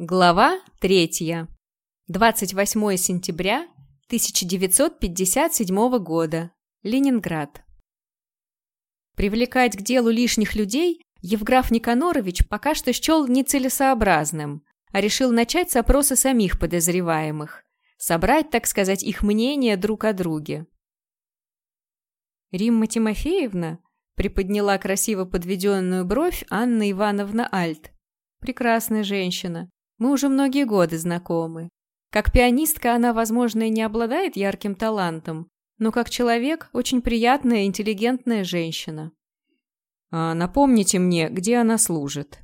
Глава третья. 28 сентября 1957 года. Ленинград. Привлекать к делу лишних людей Евграф Никанорович пока что счел нецелесообразным, а решил начать с опроса самих подозреваемых, собрать, так сказать, их мнение друг о друге. Римма Тимофеевна приподняла красиво подведенную бровь Анна Ивановна Альт. Прекрасная женщина, мы уже многие годы знакомы. Как пианистка она, возможно, и не обладает ярким талантом, но как человек очень приятная интеллигентная женщина. А напомните мне, где она служит?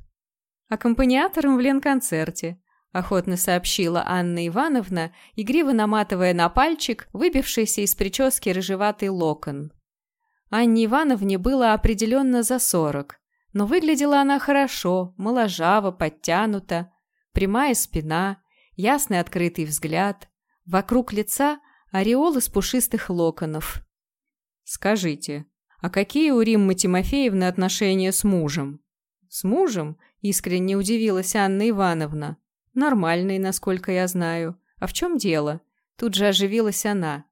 Аккомпаниатором в Ленконцерте, охотно сообщила Анна Ивановна, игриво наматывая на пальчик выбившийся из прически рыжеватый локон. Анне Ивановне было определенно за сорок, но выглядела она хорошо, моложаво, подтянута, Прямая спина, ясный открытый взгляд, вокруг лица ореол из пушистых локонов. «Скажите, а какие у Риммы Тимофеевны отношения с мужем?» «С мужем?» – искренне удивилась Анна Ивановна. «Нормальные, насколько я знаю. А в чем дело?» Тут же оживилась она.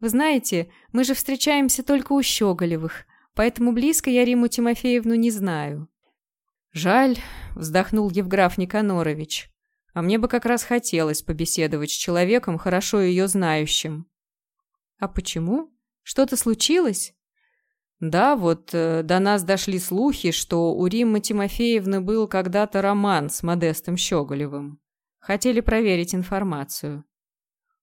«Вы знаете, мы же встречаемся только у Щеголевых, поэтому близко я Риму Тимофеевну не знаю». «Жаль», — вздохнул Евграф Никанорович. А мне бы как раз хотелось побеседовать с человеком, хорошо ее знающим. А почему? Что-то случилось? Да, вот э, до нас дошли слухи, что у Риммы Тимофеевны был когда-то роман с Модестом Щеголевым. Хотели проверить информацию.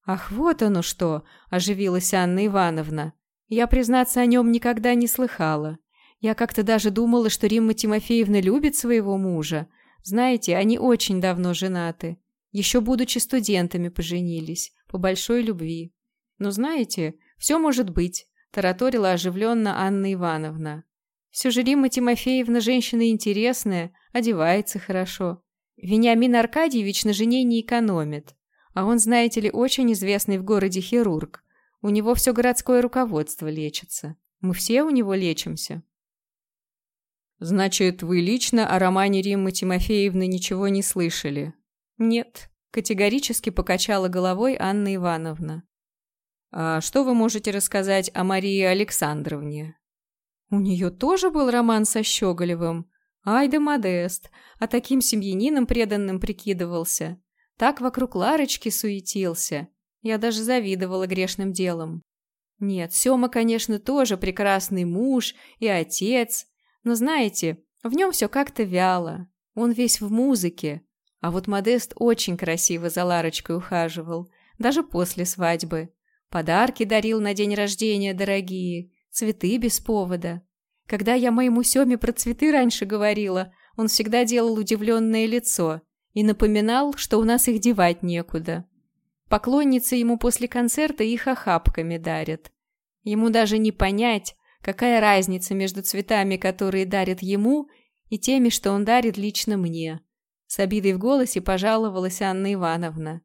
Ах, вот оно что, оживилась Анна Ивановна. Я, признаться, о нем никогда не слыхала. Я как-то даже думала, что Римма Тимофеевна любит своего мужа, знаете, они очень давно женаты. Еще будучи студентами поженились, по большой любви. Но знаете, все может быть, тараторила оживленно Анна Ивановна. Все же Римма Тимофеевна женщина интересная, одевается хорошо. Вениамин Аркадьевич на жене не экономит. А он, знаете ли, очень известный в городе хирург. У него все городское руководство лечится. Мы все у него лечимся. «Значит, вы лично о романе Риммы Тимофеевны ничего не слышали?» «Нет», — категорически покачала головой Анна Ивановна. «А что вы можете рассказать о Марии Александровне?» «У нее тоже был роман со Щеголевым. Ай да Модест, а таким семьянином преданным прикидывался. Так вокруг Ларочки суетился. Я даже завидовала грешным делом. Нет, Сёма, конечно, тоже прекрасный муж и отец, но знаете, в нем все как-то вяло. Он весь в музыке. А вот Модест очень красиво за Ларочкой ухаживал, даже после свадьбы. Подарки дарил на день рождения дорогие, цветы без повода. Когда я моему Семе про цветы раньше говорила, он всегда делал удивленное лицо и напоминал, что у нас их девать некуда. Поклонницы ему после концерта их охапками дарят. Ему даже не понять, Какая разница между цветами, которые дарят ему, и теми, что он дарит лично мне? С обидой в голосе пожаловалась Анна Ивановна.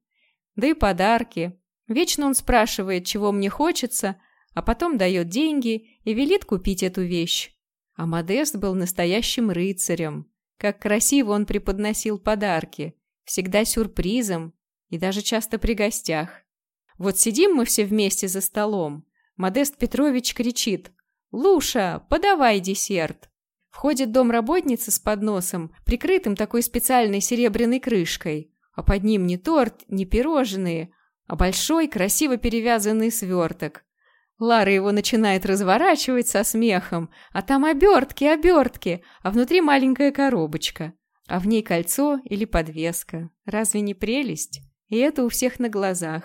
Да и подарки. Вечно он спрашивает, чего мне хочется, а потом дает деньги и велит купить эту вещь. А Модест был настоящим рыцарем. Как красиво он преподносил подарки. Всегда сюрпризом и даже часто при гостях. Вот сидим мы все вместе за столом. Модест Петрович кричит «Луша, подавай десерт!» Входит домработница с подносом, прикрытым такой специальной серебряной крышкой, а под ним не торт, не пирожные, а большой, красиво перевязанный сверток. Лара его начинает разворачивать со смехом, а там обертки, обертки, а внутри маленькая коробочка, а в ней кольцо или подвеска. Разве не прелесть? И это у всех на глазах.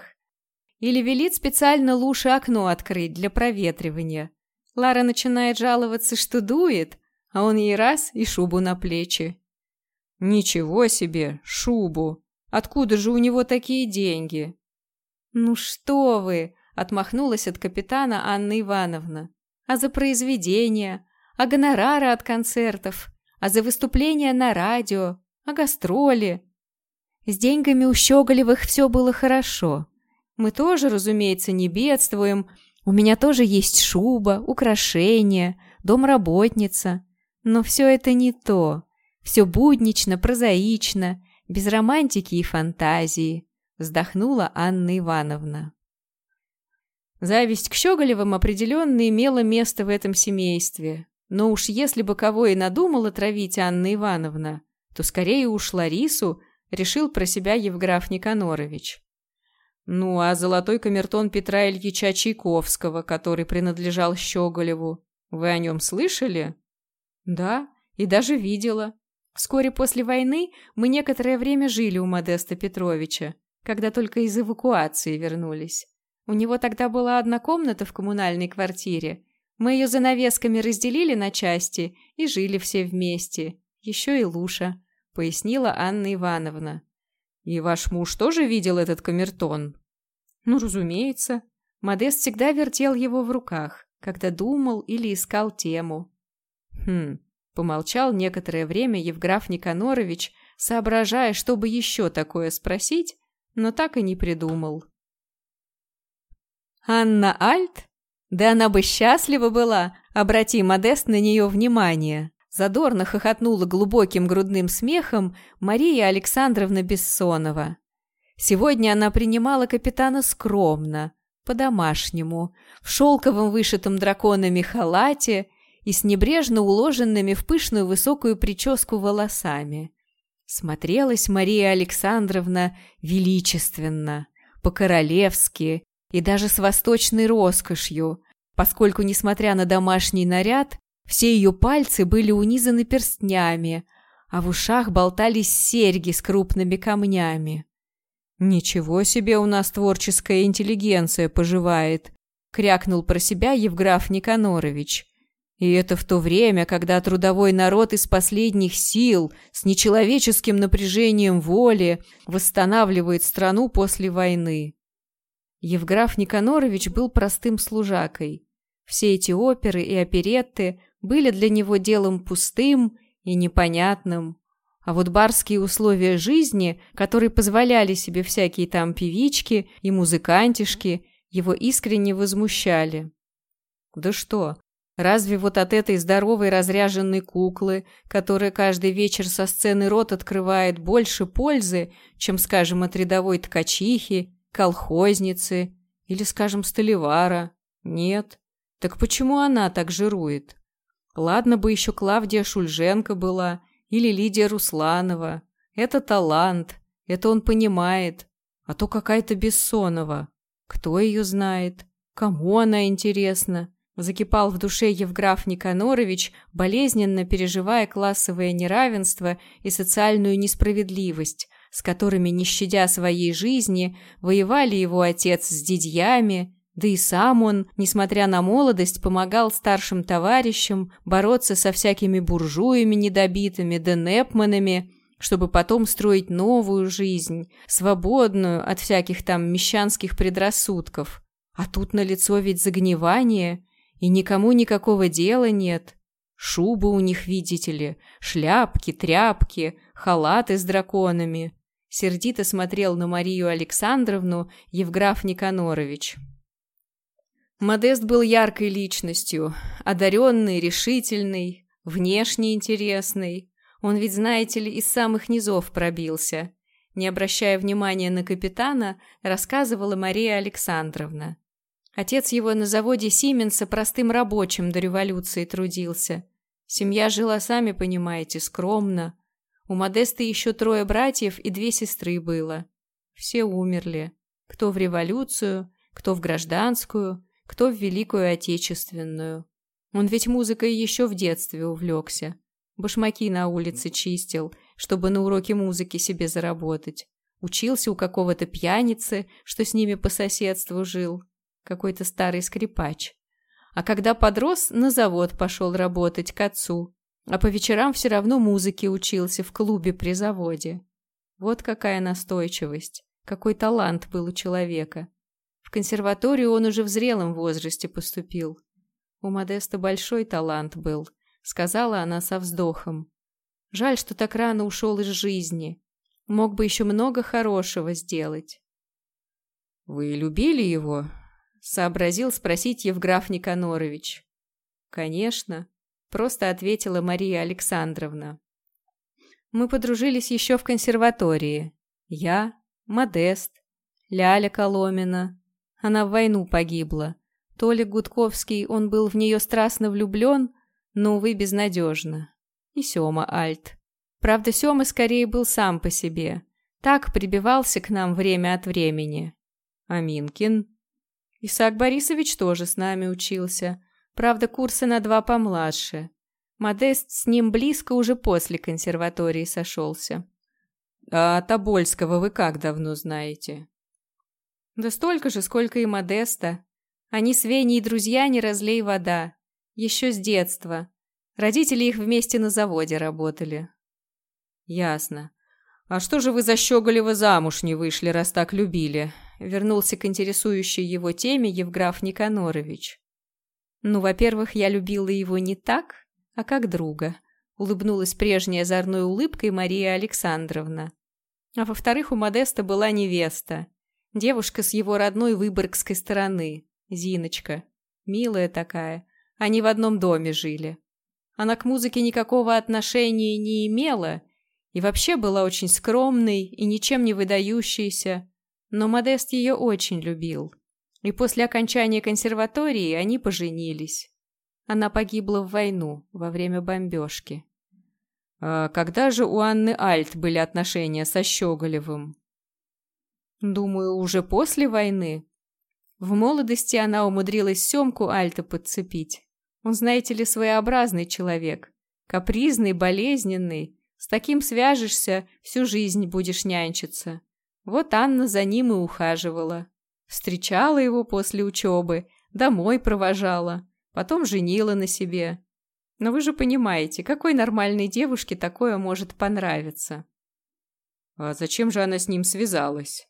Или велит специально Луше окно открыть для проветривания – Лара начинает жаловаться, что дует, а он ей раз и шубу на плечи. «Ничего себе, шубу! Откуда же у него такие деньги?» «Ну что вы!» — отмахнулась от капитана Анна Ивановна. «А за произведения? А гонорары от концертов? А за выступления на радио? А гастроли?» С деньгами у Щеголевых все было хорошо. Мы тоже, разумеется, не бедствуем, у меня тоже есть шуба, украшения, домработница. Но все это не то. Все буднично, прозаично, без романтики и фантазии, вздохнула Анна Ивановна. Зависть к Щеголевым определенно имела место в этом семействе, но уж если бы кого и надумала травить Анна Ивановна, то скорее уж Ларису решил про себя Евграф Никанорович. Ну, а золотой камертон Петра Ильича Чайковского, который принадлежал Щеголеву, вы о нем слышали? Да, и даже видела. Вскоре после войны мы некоторое время жили у Модеста Петровича, когда только из эвакуации вернулись. У него тогда была одна комната в коммунальной квартире. Мы ее занавесками разделили на части и жили все вместе. Еще и Луша, пояснила Анна Ивановна. И ваш муж тоже видел этот камертон? Ну, разумеется. Модест всегда вертел его в руках, когда думал или искал тему. Хм, помолчал некоторое время Евграф Никанорович, соображая, чтобы еще такое спросить, но так и не придумал. Анна Альт? Да она бы счастлива была, обрати Модест на нее внимание. Задорно хохотнула глубоким грудным смехом Мария Александровна Бессонова. Сегодня она принимала капитана скромно, по-домашнему, в шелковом вышитом драконами халате и с небрежно уложенными в пышную высокую прическу волосами. Смотрелась Мария Александровна величественно, по-королевски, и даже с восточной роскошью, поскольку, несмотря на домашний наряд, все ее пальцы были унизаны перстнями, а в ушах болтались серьги с крупными камнями. «Ничего себе у нас творческая интеллигенция поживает», — крякнул про себя Евграф Никанорович. И это в то время, когда трудовой народ из последних сил, с нечеловеческим напряжением воли, восстанавливает страну после войны. Евграф Никанорович был простым служакой. Все эти оперы и оперетты были для него делом пустым и непонятным. А вот барские условия жизни, которые позволяли себе всякие там певички и музыкантишки, его искренне возмущали. Да что, разве вот от этой здоровой разряженной куклы, которая каждый вечер со сцены рот открывает больше пользы, чем, скажем, от рядовой ткачихи колхозницы или, скажем, столевара. Нет. Так почему она так жирует? Ладно бы еще Клавдия Шульженко была или Лидия Русланова. Это талант, это он понимает. А то какая-то Бессонова. Кто ее знает? Кому она интересна? Закипал в душе Евграф Никанорович, болезненно переживая классовое неравенство и социальную несправедливость, с которыми, не щадя своей жизни, воевали его отец с дядьями, да и сам он, несмотря на молодость, помогал старшим товарищам бороться со всякими буржуями недобитыми да непманами, чтобы потом строить новую жизнь, свободную от всяких там мещанских предрассудков. А тут на лицо ведь загнивание, и никому никакого дела нет. Шубы у них, видите ли, шляпки, тряпки, халаты с драконами. Сердито смотрел на Марию Александровну Евграф Никанорович. Модест был яркой личностью, одаренный, решительный, внешне интересный. Он ведь, знаете ли, из самых низов пробился. Не обращая внимания на капитана, рассказывала Мария Александровна. Отец его на заводе Сименса простым рабочим до революции трудился. Семья жила, сами понимаете, скромно. У Модесты еще трое братьев и две сестры было. Все умерли. Кто в революцию, кто в гражданскую, кто в Великую Отечественную. Он ведь музыкой еще в детстве увлекся. Башмаки на улице чистил, чтобы на уроке музыки себе заработать. Учился у какого-то пьяницы, что с ними по соседству жил. Какой-то старый скрипач. А когда подрос, на завод пошел работать к отцу. А по вечерам все равно музыке учился в клубе при заводе. Вот какая настойчивость, какой талант был у человека. В консерваторию он уже в зрелом возрасте поступил. У Модеста большой талант был, сказала она со вздохом. Жаль, что так рано ушел из жизни. Мог бы еще много хорошего сделать. «Вы любили его?» — сообразил спросить Евграф Никанорович. «Конечно», — просто ответила Мария Александровна. Мы подружились еще в консерватории. Я, Модест, Ляля Коломина. Она в войну погибла. Толик Гудковский, он был в нее страстно влюблен, но, увы, безнадежно. И Сема Альт. Правда, Сема скорее был сам по себе. Так прибивался к нам время от времени. Аминкин. Исаак Борисович тоже с нами учился. Правда, курсы на два помладше. Модест с ним близко уже после консерватории сошелся. «А Тобольского вы как давно знаете?» «Да столько же, сколько и Модеста. Они с Веней друзья не разлей вода. Еще с детства. Родители их вместе на заводе работали». «Ясно. А что же вы за Щеголева замуж не вышли, раз так любили?» Вернулся к интересующей его теме Евграф Никанорович. «Ну, во-первых, я любила его не так, а как друга», улыбнулась прежней озорной улыбкой Мария Александровна. А во-вторых, у Модеста была невеста. Девушка с его родной выборгской стороны, Зиночка. Милая такая. Они в одном доме жили. Она к музыке никакого отношения не имела и вообще была очень скромной и ничем не выдающейся, но Модест ее очень любил. И после окончания консерватории они поженились. Она погибла в войну во время бомбежки. А когда же у Анны Альт были отношения со Щеголевым? Думаю, уже после войны. В молодости она умудрилась Семку Альта подцепить. Он, знаете ли, своеобразный человек. Капризный, болезненный. С таким свяжешься, всю жизнь будешь нянчиться. Вот Анна за ним и ухаживала. Встречала его после учебы, домой провожала, потом женила на себе. Но вы же понимаете, какой нормальной девушке такое может понравиться? А зачем же она с ним связалась?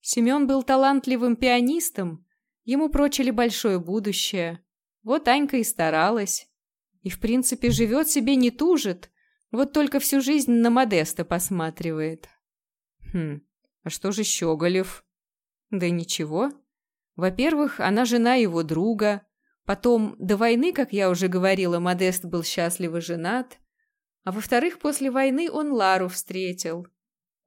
Семен был талантливым пианистом, ему прочили большое будущее. Вот Анька и старалась. И, в принципе, живет себе не тужит, вот только всю жизнь на Модеста посматривает. Хм, а что же Щеголев? Да ничего. Во-первых, она жена его друга. Потом, до войны, как я уже говорила, Модест был счастливо женат. А во-вторых, после войны он Лару встретил.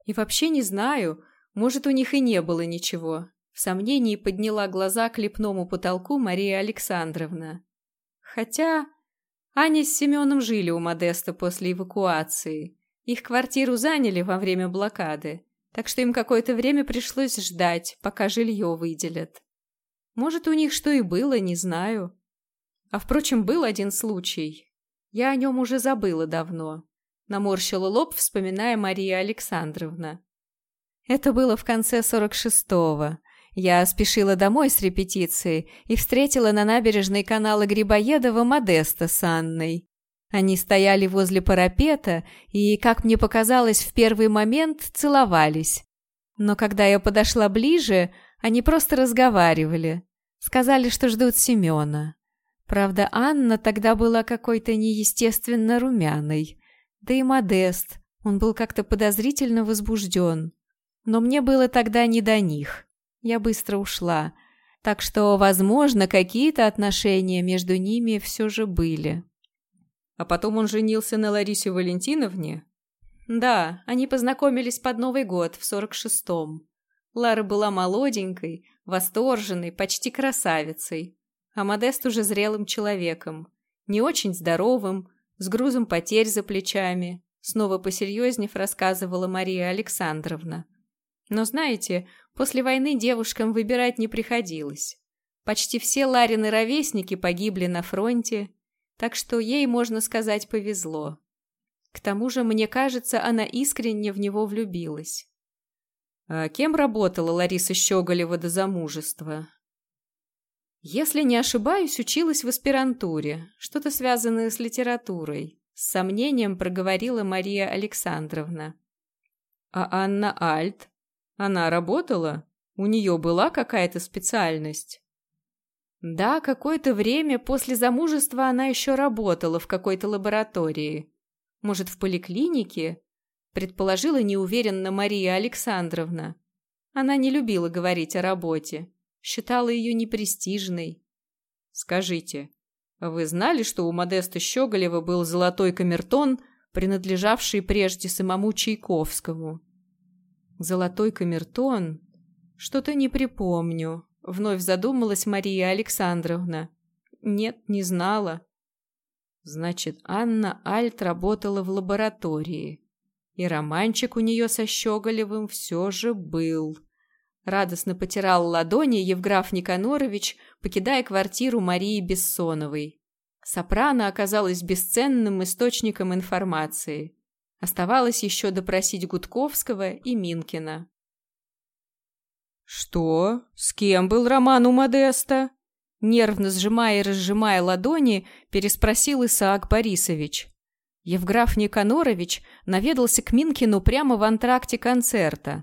И вообще не знаю, может, у них и не было ничего. В сомнении подняла глаза к лепному потолку Мария Александровна. Хотя Аня с Семеном жили у Модеста после эвакуации. Их квартиру заняли во время блокады так что им какое-то время пришлось ждать, пока жилье выделят. Может, у них что и было, не знаю. А, впрочем, был один случай. Я о нем уже забыла давно. Наморщила лоб, вспоминая Мария Александровна. Это было в конце 46-го. Я спешила домой с репетиции и встретила на набережной канала Грибоедова Модеста с Анной. Они стояли возле парапета и, как мне показалось, в первый момент целовались. Но когда я подошла ближе, они просто разговаривали. Сказали, что ждут Семена. Правда, Анна тогда была какой-то неестественно румяной. Да и Модест, он был как-то подозрительно возбужден. Но мне было тогда не до них. Я быстро ушла. Так что, возможно, какие-то отношения между ними все же были. А потом он женился на Ларисе Валентиновне? Да, они познакомились под Новый год в 46-м. Лара была молоденькой, восторженной, почти красавицей. А Модест уже зрелым человеком. Не очень здоровым, с грузом потерь за плечами. Снова посерьезнев рассказывала Мария Александровна. Но знаете, после войны девушкам выбирать не приходилось. Почти все Ларины ровесники погибли на фронте, так что ей, можно сказать, повезло. К тому же, мне кажется, она искренне в него влюбилась. А кем работала Лариса Щеголева до замужества? Если не ошибаюсь, училась в аспирантуре, что-то связанное с литературой. С сомнением проговорила Мария Александровна. А Анна Альт? Она работала? У нее была какая-то специальность? Да, какое-то время после замужества она еще работала в какой-то лаборатории. Может, в поликлинике? Предположила неуверенно Мария Александровна. Она не любила говорить о работе. Считала ее непрестижной. Скажите, вы знали, что у Модеста Щеголева был золотой камертон принадлежавшие прежде самому Чайковскому. Золотой камертон? Что-то не припомню. Вновь задумалась Мария Александровна. Нет, не знала. Значит, Анна Альт работала в лаборатории. И романчик у нее со Щеголевым все же был. Радостно потирал ладони Евграф Никанорович, покидая квартиру Марии Бессоновой. Сопрано оказалась бесценным источником информации. Оставалось еще допросить Гудковского и Минкина. «Что? С кем был роман у Модеста?» Нервно сжимая и разжимая ладони, переспросил Исаак Борисович. Евграф Никанорович наведался к Минкину прямо в антракте концерта.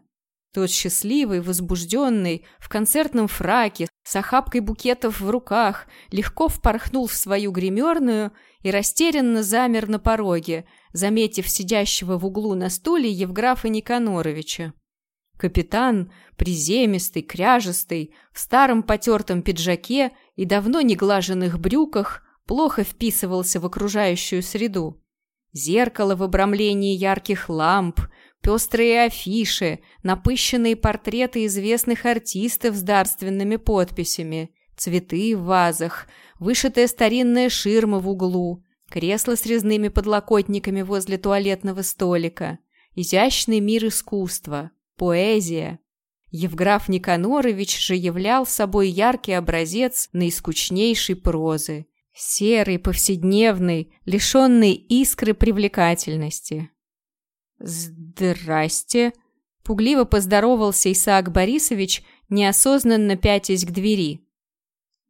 Тот счастливый, возбужденный, в концертном фраке, с охапкой букетов в руках, легко впорхнул в свою гримерную и растерянно замер на пороге, заметив сидящего в углу на стуле Евграфа Никаноровича. Капитан, приземистый, кряжестый, в старом потертом пиджаке и давно неглаженных брюках, плохо вписывался в окружающую среду. Зеркало в обрамлении ярких ламп, пестрые афиши, напыщенные портреты известных артистов с дарственными подписями, цветы в вазах, вышитая старинная ширма в углу, кресло с резными подлокотниками возле туалетного столика, изящный мир искусства, поэзия. Евграф Никанорович же являл собой яркий образец наискучнейшей прозы, серый, повседневный, лишенный искры привлекательности. «Здрасте!» — пугливо поздоровался Исаак Борисович, неосознанно пятясь к двери.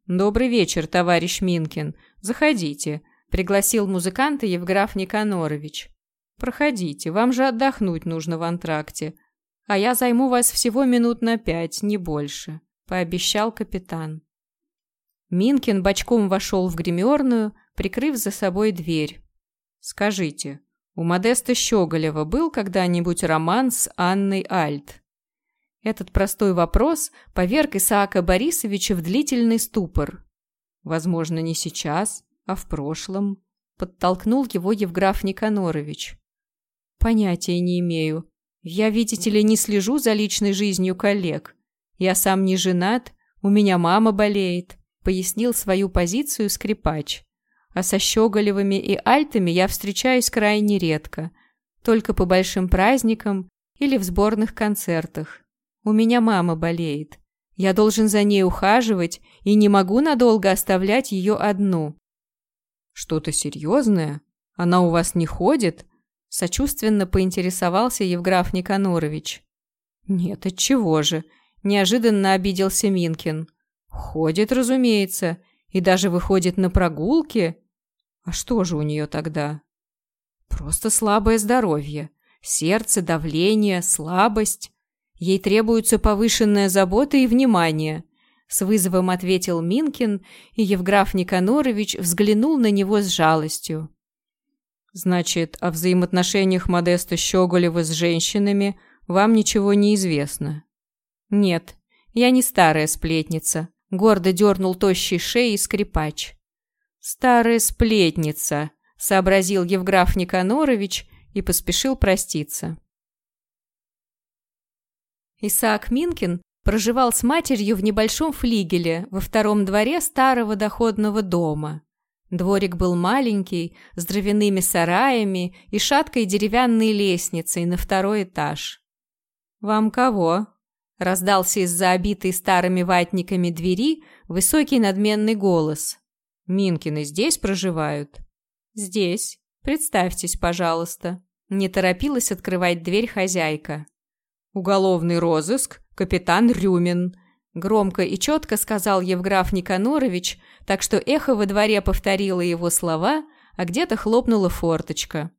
«Добрый вечер, товарищ Минкин. Заходите», — пригласил музыканта Евграф Никанорович. «Проходите, вам же отдохнуть нужно в антракте. А я займу вас всего минут на пять, не больше», — пообещал капитан. Минкин бочком вошел в гримерную, прикрыв за собой дверь. «Скажите, у Модеста Щеголева был когда-нибудь роман с Анной Альт?» Этот простой вопрос поверг Исаака Борисовича в длительный ступор. Возможно, не сейчас, а в прошлом. Подтолкнул его Евграф Никанорович. Понятия не имею. Я, видите ли, не слежу за личной жизнью коллег. Я сам не женат, у меня мама болеет пояснил свою позицию скрипач. А со Щеголевыми и Альтами я встречаюсь крайне редко, только по большим праздникам или в сборных концертах. У меня мама болеет. Я должен за ней ухаживать и не могу надолго оставлять ее одну. Что-то серьезное? Она у вас не ходит? Сочувственно поинтересовался Евграф Никанорович. Нет, отчего же? Неожиданно обиделся Минкин. Ходит, разумеется, и даже выходит на прогулки. А что же у нее тогда? Просто слабое здоровье. Сердце, давление, слабость. Ей требуется повышенная забота и внимание. С вызовом ответил Минкин, и Евграф Никанорович взглянул на него с жалостью. «Значит, о взаимоотношениях Модеста Щеголева с женщинами вам ничего не известно?» «Нет, я не старая сплетница», Гордо дернул тощей шеей скрипач. «Старая сплетница», — сообразил Евграф Никанорович и поспешил проститься. Исаак Минкин проживал с матерью в небольшом флигеле во втором дворе старого доходного дома. Дворик был маленький, с дровяными сараями и шаткой деревянной лестницей на второй этаж. «Вам кого?» Раздался из-за обитой старыми ватниками двери высокий надменный голос. «Минкины здесь проживают?» «Здесь. Представьтесь, пожалуйста». Не торопилась открывать дверь хозяйка. «Уголовный розыск, капитан Рюмин», — громко и четко сказал Евграф Никанорович, так что эхо во дворе повторило его слова, а где-то хлопнула форточка.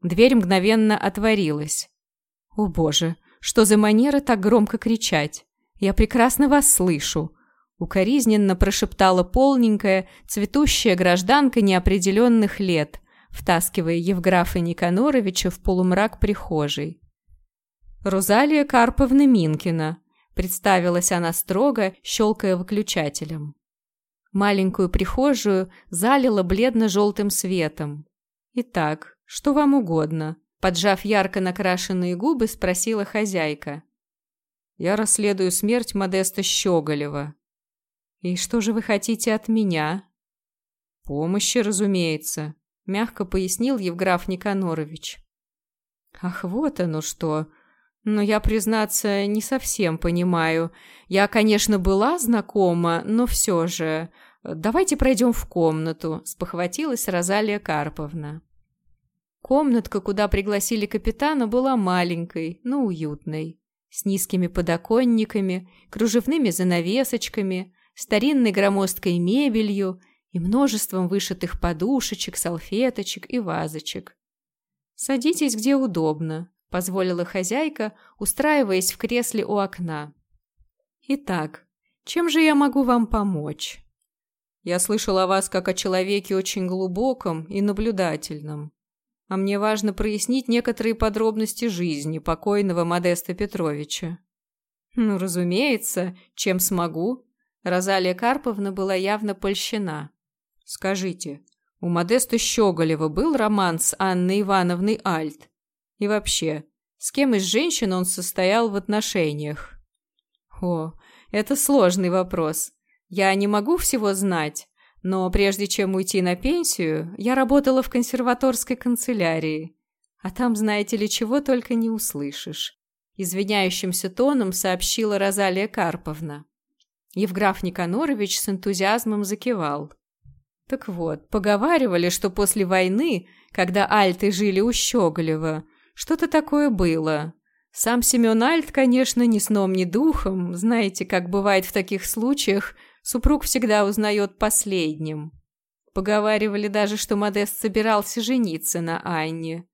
Дверь мгновенно отворилась. «О боже, что за манера так громко кричать? Я прекрасно вас слышу!» Укоризненно прошептала полненькая, цветущая гражданка неопределенных лет, втаскивая Евграфа Никаноровича в полумрак прихожей. «Розалия Карповна Минкина», — представилась она строго, щелкая выключателем. Маленькую прихожую залило бледно-желтым светом. Итак, «Что вам угодно?» Поджав ярко накрашенные губы, спросила хозяйка. «Я расследую смерть Модеста Щеголева». «И что же вы хотите от меня?» «Помощи, разумеется», — мягко пояснил Евграф Никанорович. «Ах, вот оно что! Но я, признаться, не совсем понимаю. Я, конечно, была знакома, но все же... Давайте пройдем в комнату», — спохватилась Розалия Карповна. Комнатка, куда пригласили капитана, была маленькой, но уютной, с низкими подоконниками, кружевными занавесочками, старинной громоздкой мебелью и множеством вышитых подушечек, салфеточек и вазочек. «Садитесь где удобно», — позволила хозяйка, устраиваясь в кресле у окна. «Итак, чем же я могу вам помочь?» «Я слышал о вас как о человеке очень глубоком и наблюдательном а мне важно прояснить некоторые подробности жизни покойного Модеста Петровича. Ну, разумеется, чем смогу. Розалия Карповна была явно польщена. Скажите, у Модеста Щеголева был роман с Анной Ивановной Альт? И вообще, с кем из женщин он состоял в отношениях? О, это сложный вопрос. Я не могу всего знать, но прежде чем уйти на пенсию, я работала в консерваторской канцелярии. А там, знаете ли, чего только не услышишь. Извиняющимся тоном сообщила Розалия Карповна. Евграф Никанорович с энтузиазмом закивал. Так вот, поговаривали, что после войны, когда альты жили у Щеголева, что-то такое было. Сам Семен Альт, конечно, ни сном, ни духом, знаете, как бывает в таких случаях – Супруг всегда узнает последним. Поговаривали даже, что Модест собирался жениться на Анне.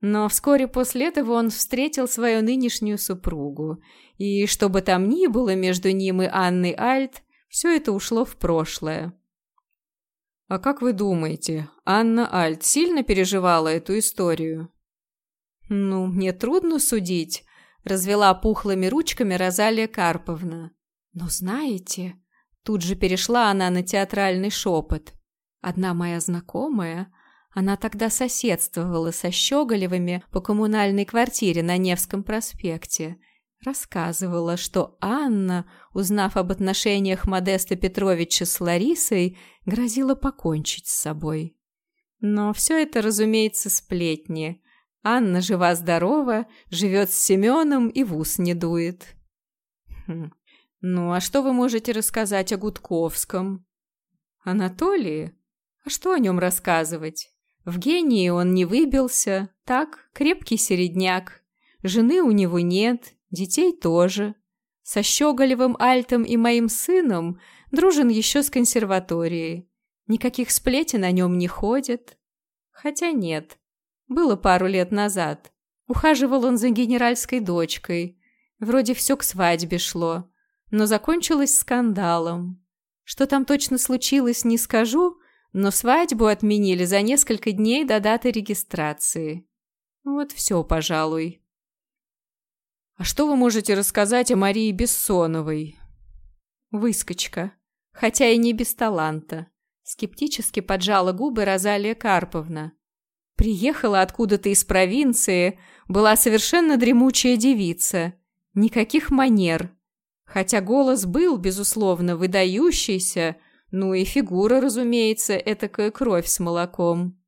Но вскоре после этого он встретил свою нынешнюю супругу, и что бы там ни было между ним и Анной Альт, все это ушло в прошлое. «А как вы думаете, Анна Альт сильно переживала эту историю?» «Ну, мне трудно судить», — развела пухлыми ручками Розалия Карповна. «Но знаете, Тут же перешла она на театральный шепот. Одна моя знакомая, она тогда соседствовала со Щеголевыми по коммунальной квартире на Невском проспекте, рассказывала, что Анна, узнав об отношениях Модеста Петровича с Ларисой, грозила покончить с собой. Но все это, разумеется, сплетни. Анна жива-здорова, живет с Семеном и в ус не дует. Хм. «Ну, а что вы можете рассказать о Гудковском?» «Анатолии? А что о нем рассказывать? В гении он не выбился, так, крепкий середняк. Жены у него нет, детей тоже. Со Щеголевым Альтом и моим сыном дружен еще с консерваторией. Никаких сплетен о нем не ходит. Хотя нет, было пару лет назад. Ухаживал он за генеральской дочкой. Вроде все к свадьбе шло но закончилось скандалом. Что там точно случилось, не скажу, но свадьбу отменили за несколько дней до даты регистрации. Вот все, пожалуй. А что вы можете рассказать о Марии Бессоновой? Выскочка, хотя и не без таланта. Скептически поджала губы Розалия Карповна. Приехала откуда-то из провинции, была совершенно дремучая девица. Никаких манер, Хотя голос был, безусловно, выдающийся, ну и фигура, разумеется, этакая кровь с молоком.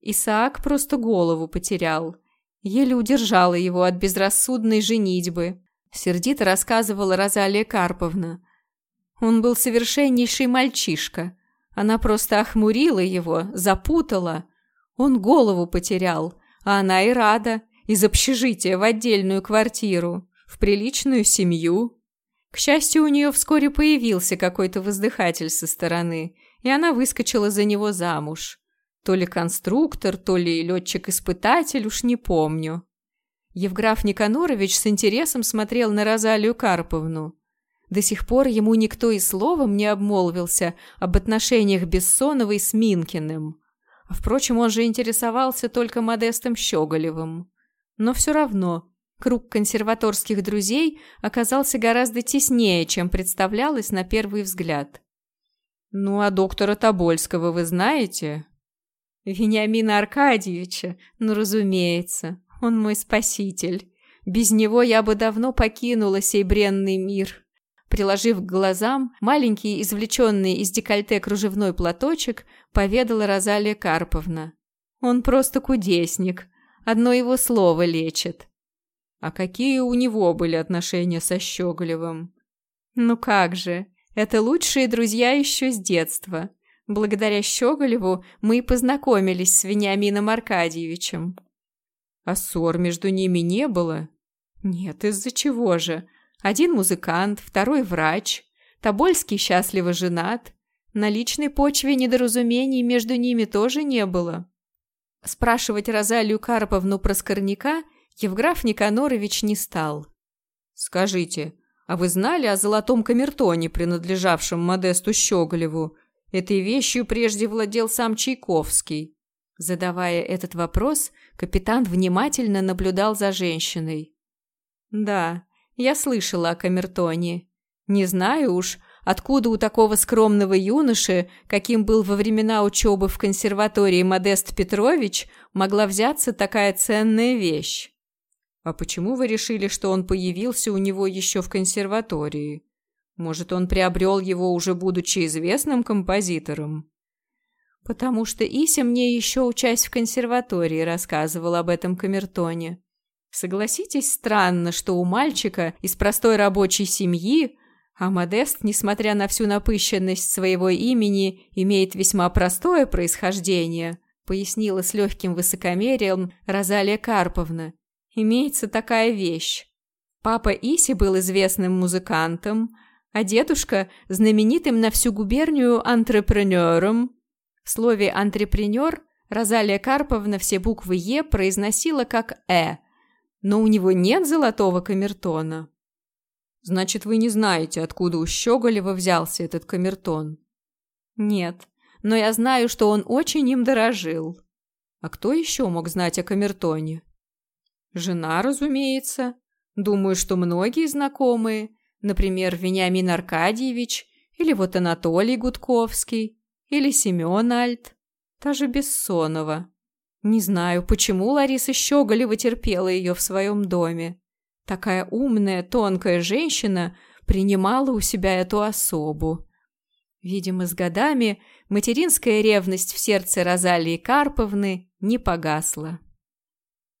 Исаак просто голову потерял. Еле удержала его от безрассудной женитьбы. Сердито рассказывала Розалия Карповна. Он был совершеннейший мальчишка. Она просто охмурила его, запутала. Он голову потерял, а она и рада. Из общежития в отдельную квартиру, в приличную семью. К счастью, у нее вскоре появился какой-то воздыхатель со стороны, и она выскочила за него замуж. То ли конструктор, то ли летчик-испытатель, уж не помню. Евграф Никанорович с интересом смотрел на Розалию Карповну. До сих пор ему никто и словом не обмолвился об отношениях Бессоновой с Минкиным. Впрочем, он же интересовался только Модестом Щеголевым. Но все равно Круг консерваторских друзей оказался гораздо теснее, чем представлялось на первый взгляд. «Ну, а доктора Тобольского вы знаете?» Вениамина Аркадьевича, ну, разумеется, он мой спаситель. Без него я бы давно покинула сей бренный мир. Приложив к глазам маленький извлеченный из декольте кружевной платочек, поведала Розалия Карповна. Он просто кудесник. Одно его слово лечит. А какие у него были отношения со Щеголевым? Ну как же, это лучшие друзья еще с детства. Благодаря Щеголеву мы и познакомились с Вениамином Аркадьевичем. А ссор между ними не было? Нет, из-за чего же? Один музыкант, второй врач. Тобольский счастливо женат. На личной почве недоразумений между ними тоже не было. Спрашивать Розалию Карповну про Скорняка Евграф Никанорович не стал. «Скажите, а вы знали о золотом камертоне, принадлежавшем Модесту Щеголеву? Этой вещью прежде владел сам Чайковский». Задавая этот вопрос, капитан внимательно наблюдал за женщиной. «Да, я слышала о камертоне. Не знаю уж, откуда у такого скромного юноши, каким был во времена учебы в консерватории Модест Петрович, могла взяться такая ценная вещь. А почему вы решили, что он появился у него еще в консерватории? Может, он приобрел его уже будучи известным композитором? Потому что Ися мне еще, учась в консерватории, рассказывал об этом камертоне. Согласитесь, странно, что у мальчика из простой рабочей семьи, а Модест, несмотря на всю напыщенность своего имени, имеет весьма простое происхождение, пояснила с легким высокомерием Розалия Карповна имеется такая вещь. Папа Иси был известным музыкантом, а дедушка – знаменитым на всю губернию антрепренером. В слове «антрепренер» Розалия Карповна все буквы «Е» произносила как «э», но у него нет золотого камертона. Значит, вы не знаете, откуда у Щеголева взялся этот камертон? Нет, но я знаю, что он очень им дорожил. А кто еще мог знать о камертоне? Жена, разумеется. Думаю, что многие знакомые. Например, Вениамин Аркадьевич, или вот Анатолий Гудковский, или Семен Альт, та же Бессонова. Не знаю, почему Лариса Щеголева терпела ее в своем доме. Такая умная, тонкая женщина принимала у себя эту особу. Видимо, с годами материнская ревность в сердце Розалии Карповны не погасла.